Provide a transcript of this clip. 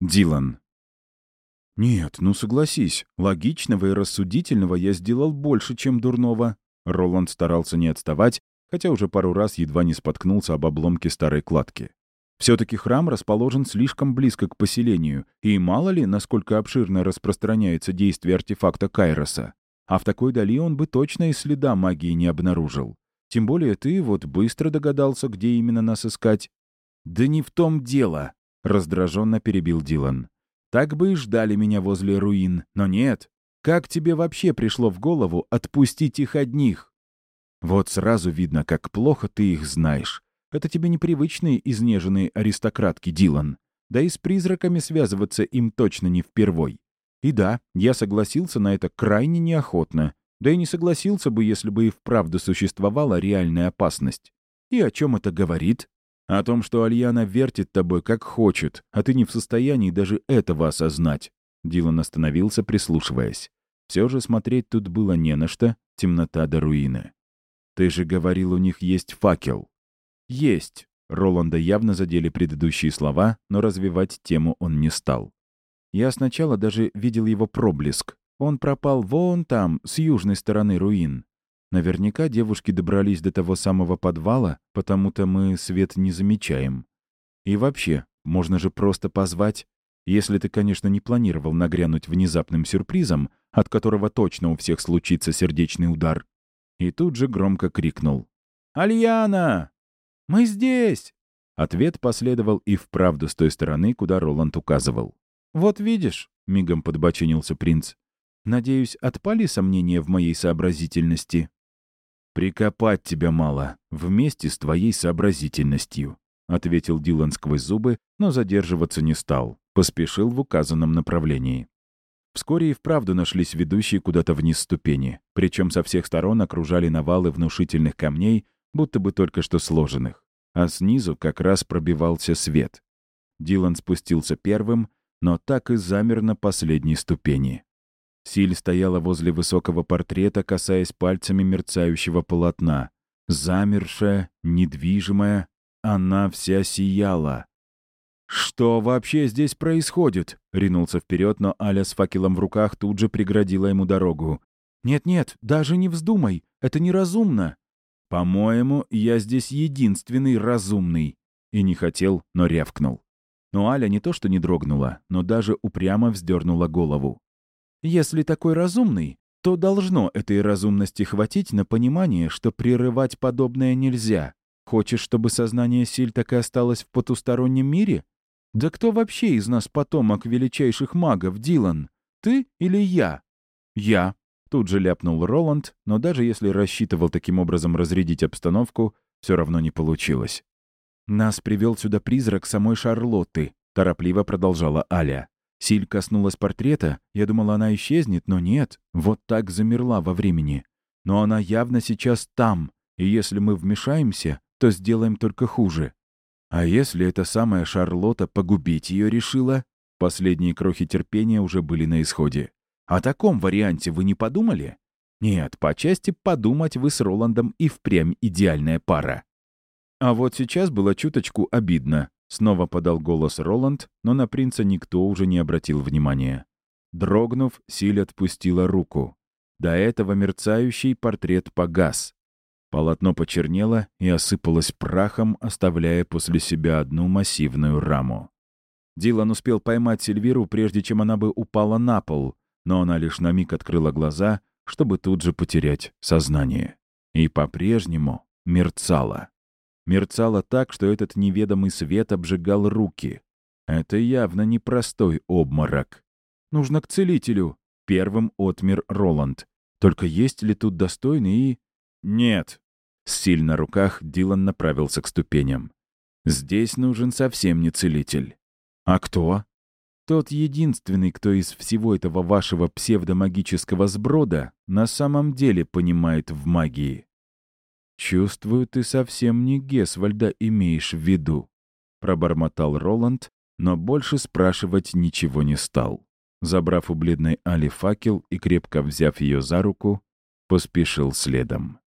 Дилан. «Нет, ну согласись, логичного и рассудительного я сделал больше, чем дурного». Роланд старался не отставать, хотя уже пару раз едва не споткнулся об обломке старой кладки. Все-таки храм расположен слишком близко к поселению, и мало ли, насколько обширно распространяется действие артефакта Кайроса. А в такой дали он бы точно и следа магии не обнаружил. Тем более ты вот быстро догадался, где именно нас искать. «Да не в том дело», — раздраженно перебил Дилан. «Так бы и ждали меня возле руин, но нет. Как тебе вообще пришло в голову отпустить их одних?» «Вот сразу видно, как плохо ты их знаешь. Это тебе непривычные изнеженные аристократки, Дилан. Да и с призраками связываться им точно не впервой. И да, я согласился на это крайне неохотно. Да и не согласился бы, если бы и вправду существовала реальная опасность. И о чем это говорит? О том, что Альяна вертит тобой как хочет, а ты не в состоянии даже этого осознать. Дилан остановился, прислушиваясь. Все же смотреть тут было не на что, темнота до руины. «Ты же говорил, у них есть факел». «Есть». Роланда явно задели предыдущие слова, но развивать тему он не стал. Я сначала даже видел его проблеск. Он пропал вон там, с южной стороны руин. Наверняка девушки добрались до того самого подвала, потому-то мы свет не замечаем. И вообще, можно же просто позвать, если ты, конечно, не планировал нагрянуть внезапным сюрпризом, от которого точно у всех случится сердечный удар. И тут же громко крикнул. «Альяна! Мы здесь!» Ответ последовал и вправду с той стороны, куда Роланд указывал. «Вот видишь», — мигом подбочинился принц, «надеюсь, отпали сомнения в моей сообразительности?» «Прикопать тебя мало, вместе с твоей сообразительностью», — ответил Дилан сквозь зубы, но задерживаться не стал, поспешил в указанном направлении. Вскоре и вправду нашлись ведущие куда-то вниз ступени, причем со всех сторон окружали навалы внушительных камней, будто бы только что сложенных, а снизу как раз пробивался свет. Дилан спустился первым, но так и замер на последней ступени. Силь стояла возле высокого портрета, касаясь пальцами мерцающего полотна. Замершая, недвижимая, она вся сияла. «Что вообще здесь происходит?» — ринулся вперед, но Аля с факелом в руках тут же преградила ему дорогу. «Нет-нет, даже не вздумай, это неразумно». «По-моему, я здесь единственный разумный». И не хотел, но рявкнул. Но Аля не то что не дрогнула, но даже упрямо вздернула голову. Если такой разумный, то должно этой разумности хватить на понимание, что прерывать подобное нельзя. Хочешь, чтобы сознание Силь так и осталось в потустороннем мире? Да кто вообще из нас потомок величайших магов, Дилан? Ты или я? Я. Тут же ляпнул Роланд, но даже если рассчитывал таким образом разрядить обстановку, все равно не получилось. «Нас привел сюда призрак самой Шарлотты», — торопливо продолжала Аля. Силь коснулась портрета, я думала, она исчезнет, но нет, вот так замерла во времени. Но она явно сейчас там, и если мы вмешаемся, то сделаем только хуже. А если эта самая Шарлотта погубить ее решила? Последние крохи терпения уже были на исходе. О таком варианте вы не подумали? Нет, по части подумать вы с Роландом и впрямь идеальная пара. А вот сейчас было чуточку обидно. Снова подал голос Роланд, но на принца никто уже не обратил внимания. Дрогнув, Силь отпустила руку. До этого мерцающий портрет погас. Полотно почернело и осыпалось прахом, оставляя после себя одну массивную раму. Дилан успел поймать Сильвиру, прежде чем она бы упала на пол, но она лишь на миг открыла глаза, чтобы тут же потерять сознание. И по-прежнему мерцала мерцало так, что этот неведомый свет обжигал руки. Это явно непростой обморок. «Нужно к целителю», — первым отмер Роланд. «Только есть ли тут достойный и...» «Нет». С силь на руках Дилан направился к ступеням. «Здесь нужен совсем не целитель». «А кто?» «Тот единственный, кто из всего этого вашего псевдомагического сброда на самом деле понимает в магии». «Чувствую, ты совсем не Гесвальда имеешь в виду», — пробормотал Роланд, но больше спрашивать ничего не стал. Забрав у бледной Али факел и крепко взяв ее за руку, поспешил следом.